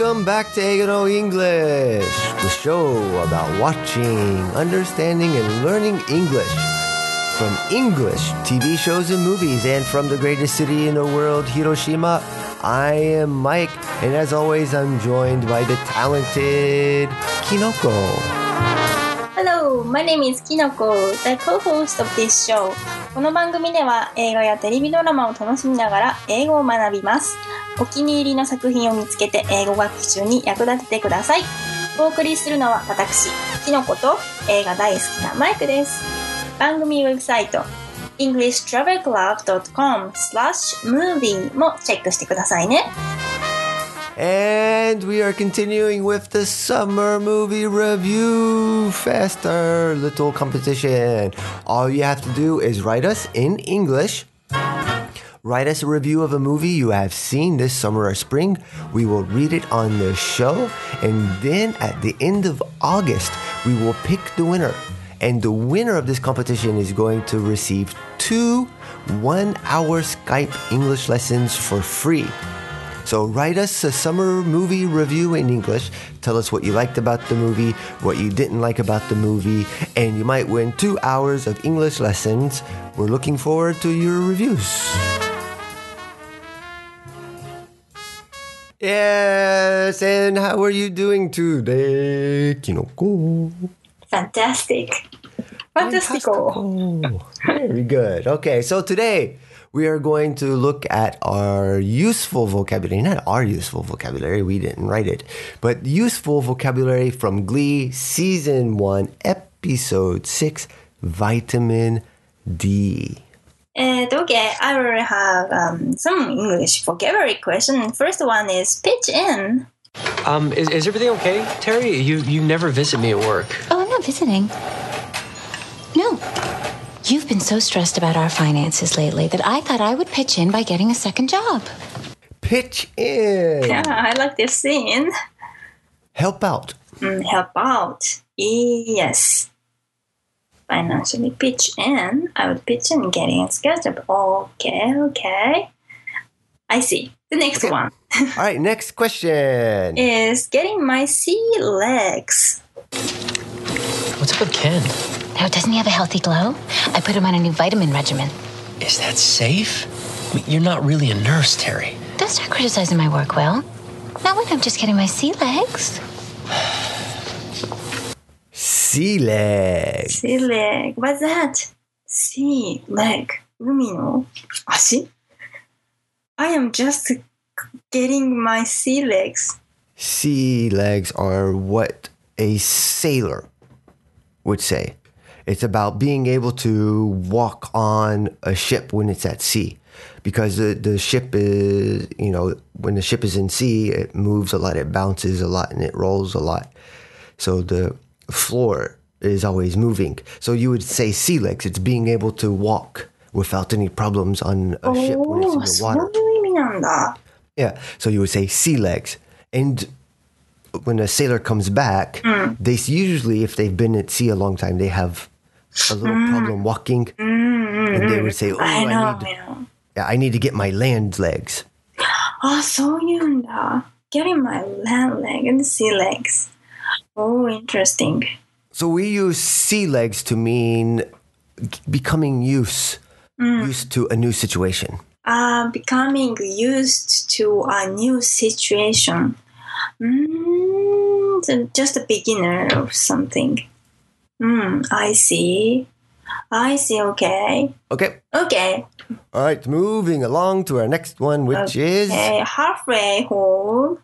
Welcome back to Eiga no English, the show about watching, understanding, and learning English from English TV shows and movies, and from the greatest city in the world, Hiroshima. I am Mike, and as always, I'm joined by the talented Kinoko. Hello, my name is Kinoko, the co-host of this show. この番組では映画やテレビドラマを楽しみながら英語を学びます。お気に入りの作品を見つけて英語学習に役立ててください。お送りするのは私、キノコと映画大好きなマイクです。番組ウェブサイト englishtravelclub.com slash movie もチェックしてくださいね。 And we are continuing with the summer movie review faster little competition. All you have to do is write us in English. Write us a review of a movie you have seen this summer or spring. We will read it on the show. And then at the end of August, we will pick the winner. And the winner of this competition is going to receive two one hour Skype English lessons for free. So write us a summer movie review in English. Tell us what you liked about the movie, what you didn't like about the movie, and you might win two hours of English lessons. We're looking forward to your reviews. Yes, and how are you doing today, Kinoko? Fantastic! Fantastico! Fantastico. Very good. Okay, so today we are going to look at our useful vocabulary. Not our useful vocabulary, we didn't write it, but useful vocabulary from Glee Season 1, Episode 6 Vitamin D. And okay, I will have um, some English vocabulary question. First one is pitch in. Um, is, is everything okay, Terri? You you never visit me at work. Oh, I'm not visiting. No. You've been so stressed about our finances lately that I thought I would pitch in by getting a second job. Pitch in. Yeah, I like this scene. Help out. Mm, help out. Yes. Financially pitch in. I would pitch in getting a schedule. Okay, okay. I see. The next one All right, next question. is getting my sea legs. What's up with Ken? Now, doesn't he have a healthy glow? I put him on a new vitamin regimen. Is that safe? I mean, you're not really a nurse, Terri. Don't start criticizing my work, Will. Not when I'm just getting my sea legs. Sea leg. Sea leg. What's that? Sea leg. Umino. Ashi? Ah, I am just getting my sea legs. Sea legs are what a sailor would say. It's about being able to walk on a ship when it's at sea because the, the ship is, you know, when the ship is in sea, it moves a lot, it bounces a lot, and it rolls a lot. So the floor is always moving. So you would say sea legs. It's being able to walk without any problems on a ship when it's in おー the そ water. ういう意味なんだ。 Yeah. So you would say sea legs. And when a sailor comes back, they s- usually, if they've been at sea a long time, they have a little problem walking. And they would say, Oh, I I, know, need, I know. yeah, I need to get my land legs. あ、そういうんだ。Getting my land leg and sea legs. Oh, interesting. So we use sea legs to mean becoming used, used to a new situation. Uh, becoming used to a new situation. Mm, just a beginner of something. Hmm, I see. I see, okay. Okay. Okay. All right. Moving along to our next one, which is Okay, halfway home.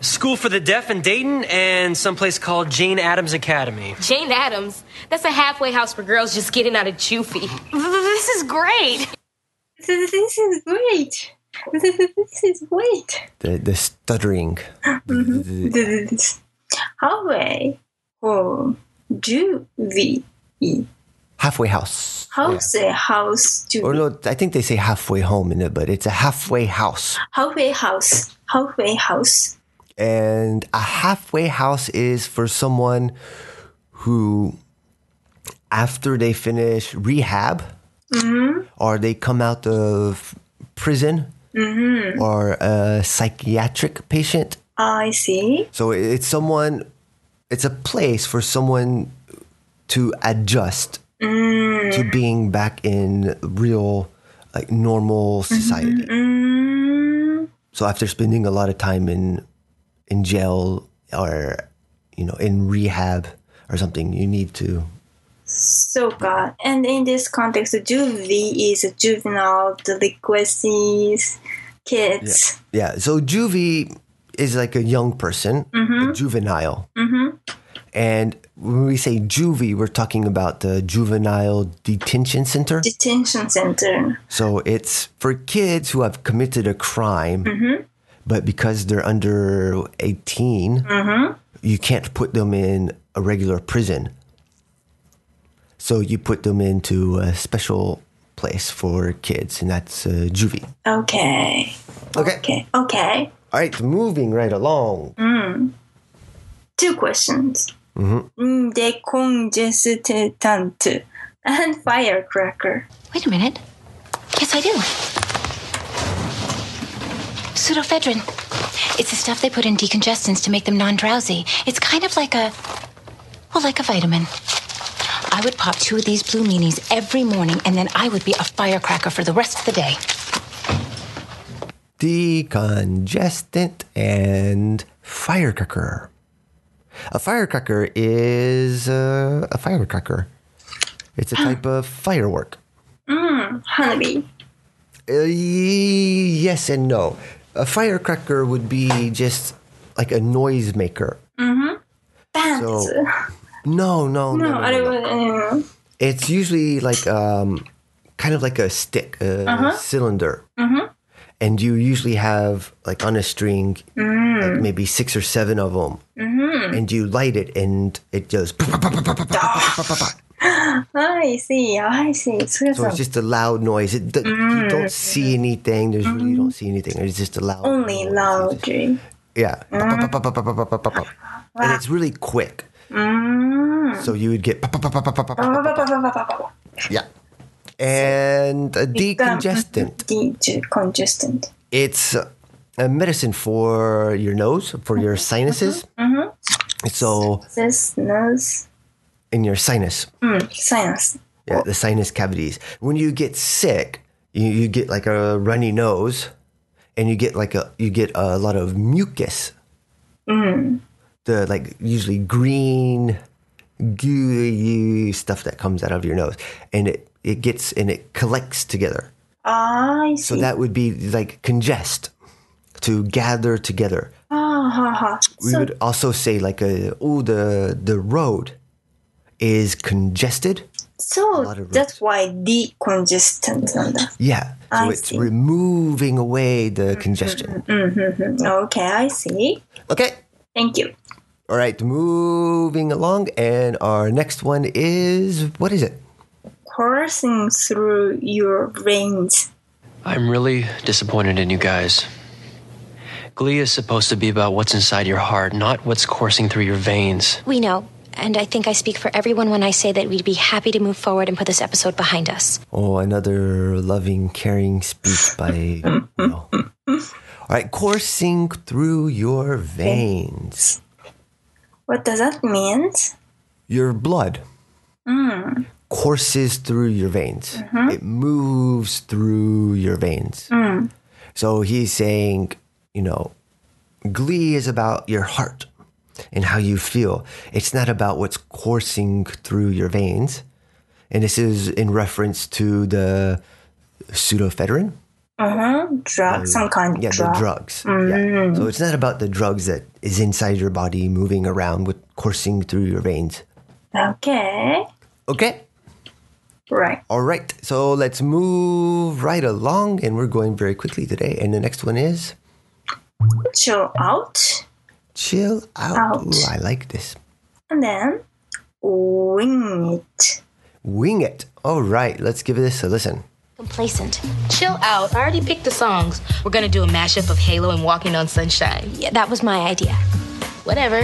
School for the Deaf in Dayton and someplace called Jane Addams Academy. Jane Addams. That's a halfway house for girls just getting out of juvie. This is great. This this is great. This is great. the, the stuttering. Mm-hmm. This- Halfway oh, home. Juvie. Halfway house. House, a house, Or no, I think they say halfway home in it, but it's a halfway house. Halfway house. Halfway house. And a halfway house is for someone who, after they finish rehab, mm-hmm. or they come out of prison, mm-hmm. or a psychiatric patient, ah, I see. So it's someone, it's a place for someone to adjust mm. to being back in real, like normal mm-hmm. society. Mm, So after spending a lot of time in in jail or you know in rehab or something, you need to. so God. And in this context, juvie is juvenile delinquencies, kids. Yeah. So juvie is like a young person, a mm-hmm. juvenile. Mm-hmm. And when we say juvie, we're talking about the juvenile detention center. Detention center. So it's for kids who have committed a crime, mm-hmm. But because they're under 18, you can't put them in a regular prison. So you put them into a special place for kids, and that's uh, juvie. Okay. Okay. Okay. Okay. All right, moving right along. Two questions. Mm, decongestant and firecracker. Wait a minute. Yes, I do. Pseudoephedrine. It's the stuff they put in decongestants to make them non drowsy. It's kind of like a. Well, like a vitamin. I would pop two of these blue meanies every morning, and then I would be a firecracker for the rest of the day. Decongestant and firecracker. A firecracker is uh, a firecracker. It's a type of firework. Hanabi. Uh, yes and no. A firecracker would be just like a noise maker. Bands. Mm-hmm. So- No, no, no. no, no, I no, don't no. It's usually like um, kind of like a stick, a uh-huh. cylinder. Mm-hmm. And you usually have like on a string, mm. like maybe six or seven of them. Mm-hmm. And you light it and it goes. I see. I see. So it's just a loud noise. It, d- You don't see anything. There's really you don't see anything. It's just a loud. Only noise. loudly. Yeah. And it's really quick. So you would get. Yeah. And a decongestant. Decongestant. It's a medicine for your nose, for your sinuses. So This nose. In your sinus, Sinus. yeah, the sinus cavities. When you get sick, you, you get like a runny nose, and you get like a you get a lot of mucus. The like usually green, gooey stuff that comes out of your nose, and it it gets and it collects together. Ah, I see. So that would be like congest, to gather together. Ah, ha, ha. We So, would also say like a oh the the road is congested. So that's why decongestant. Yeah. So I it's see. removing away the mm-hmm. congestion. Mm-hmm. Okay, I see. Okay. Thank you. All right, moving along. And our next one is what is it? Coursing through your veins. I'm really disappointed in you guys. Glee is supposed to be about what's inside your heart, not what's coursing through your veins. We know. And I think I speak for everyone when I say that we'd be happy to move forward and put this episode behind us. Oh, another loving, caring speech by you. All right, coursing through your veins. What does that mean? Your blood courses through your veins. Mm-hmm. It moves through your veins. Mm. So he's saying, you know, glee is about your heart and how you feel. It's not about what's coursing through your veins. And this is in reference to the pseudoephedrine. Mm-hmm. Drug, um, some kind of Yeah, drug. the drugs. Yeah. Mm-hmm. So it's not about the drugs that is inside your body moving around with coursing through your veins. Okay. Okay. Right. All right. So let's move right along and we're going very quickly today. And the next one is Chill out. Chill out. Out. Ooh, I like this. And then wing it. Wing it. All right. Let's give this a listen. Complacent. Chill out. I already picked the songs. We're gonna do a mashup of Halo and Walking on Sunshine. Yeah, that was my idea. Whatever.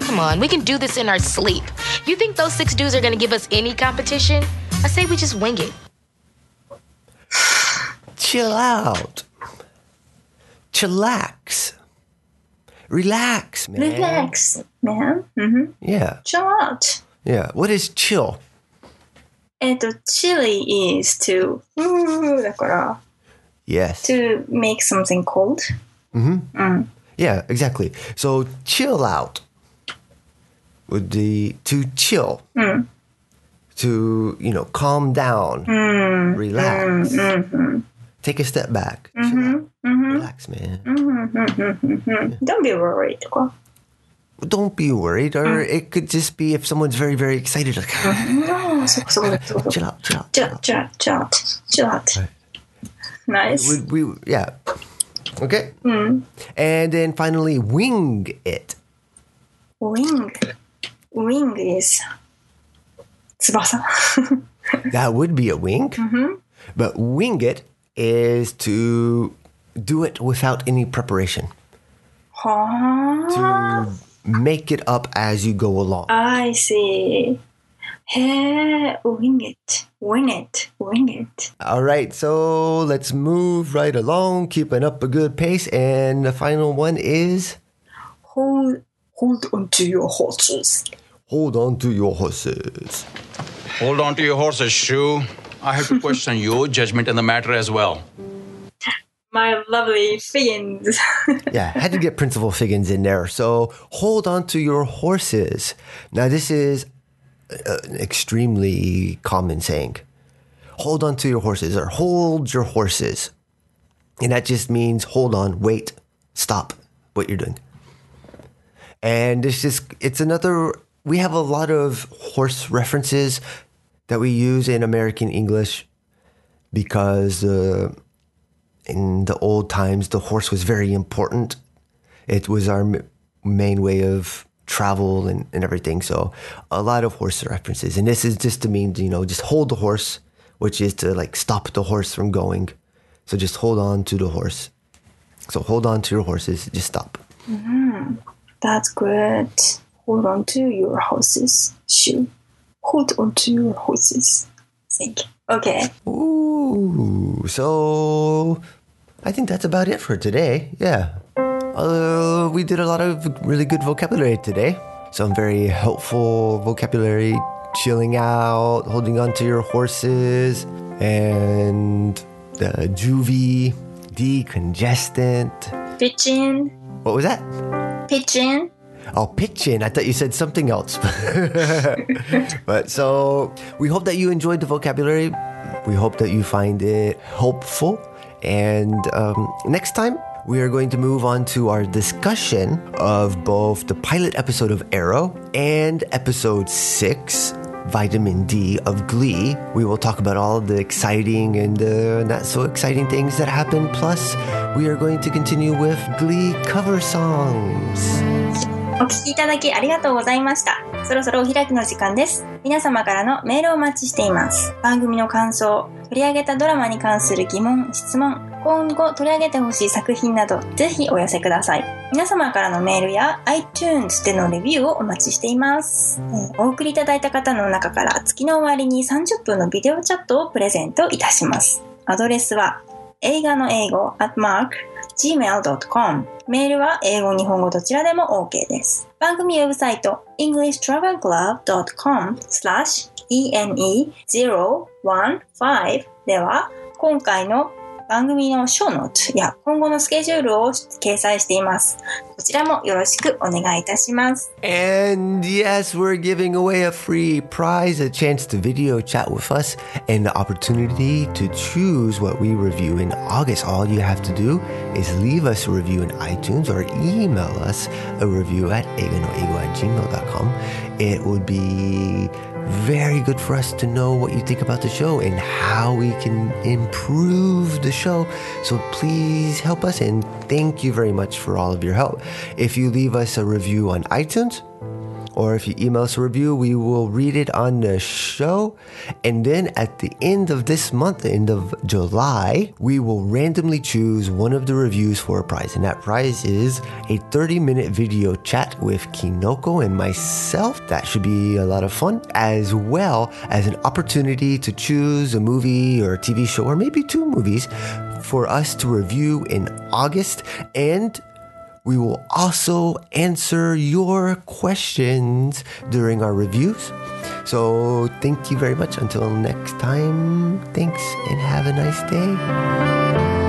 Come on, we can do this in our sleep. You think those six dudes are gonna give us any competition? I say we just wing it. Chill out. Chillax. Relax, man. Relax, man. Mm-hmm. Yeah, Chill out. yeah. What is chill? えっと、chilly is to, うーだから、 Yes. to make something cold. Yeah, exactly. So chill out would be to chill. To, you know, calm down. Relax. take a step back. Mm-hmm, mm-hmm. Relax, man. Mm-hmm, mm-hmm, mm-hmm. Don't be worried. Don't be worried, or mm. it could just be if someone's very, very excited, like, no, so, so, so, chill out, chill out, chill out, chill out, chill out. Chill out. Right. Nice. We, we, yeah. Okay. Mm. And then finally, wing it. Wing. Wing is. 翼 that would be a wink. Mm-hmm. But wing it is to do it without any preparation. Huh? To make it up as you go along. I see. Hey, wing it, wing it, wing it. All right, so let's move right along, keeping up a good pace. And the final one is hold, hold on to your horses. Hold on to your horses. Hold on to your horses, Sue. I have to question your judgment in the matter as well. My lovely Figgins. Yeah, had to get Principal Figgins in there. So hold on to your horses. Now, this is uh, an extremely common saying. Hold on to your horses or hold your horses. And that just means hold on, wait, stop what you're doing. And it's just, it's another, we have a lot of horse references that we use in American English because uh, in the old times, the horse was very important. It was our m- main way of travel and, and everything. So a lot of horse references. And this is just to mean, you know, just hold the horse, which is to like stop the horse from going. So just hold on to the horse. So hold on to your horses, just stop. That's good. Hold on to your horses. Sue. Hold on to your horses. Think. Okay. Ooh, so I think that's about it for today. Yeah. Uh, we did a lot of really good vocabulary today. Some very helpful vocabulary, chilling out, holding on to your horses, and the juvie, decongestant. In. What was that? In. Oh, pitching. I thought you said something else. but so we hope that you enjoyed the vocabulary. We hope that you find it helpful. And um, next time, we are going to move on to our discussion of both the pilot episode of Arrow and episode six, Vitamin D of Glee. We will talk about all the exciting and not so exciting things that happen. Plus, we are going to continue with Glee cover songs. お聞きいただきありがとうございました。そろそろお開きの時間です。皆様からのメールをお待ちしています。番組の感想、取り上げたドラマに関する疑問、質問、今後取り上げてほしい作品など、ぜひお寄せください。皆様からのメールや iTunes でのレビューをお待ちしています。えお送りいただいた方の中から月の終わりに30分のビデオチャットをプレゼントいたします。アドレスは映画の英語 at mark gmail.com メールは英語、日本語どちらでも OK です。番組ウェブサイト englishtravelclub.com スラッシュ ene015 では今回の番組のショーノートや今後のスケジュールを掲載しています。こちらもよろしくお願いいたします。 And yes, we're giving away a free prize, a chance to video chat with us, and the opportunity to choose what we review in August. All you have to do is leave us a review in iTunes or email us a review at eganoego at gmail.com. It would be very good for us to know what you think about the show and how we can improve the show. So please help us and thank you very much for all of your help. If you leave us a review on iTunes, or if you email us a review, we will read it on the show. And then at the end of this month, the end of July, we will randomly choose one of the reviews for a prize. And that prize is a 30 minute video chat with Kinoko and myself. That should be a lot of fun, as well as an opportunity to choose a movie or a TV show, or maybe two movies for us to review in August. And We will also answer your questions during our reviews. So thank you very much. Until next time, thanks and have a nice day.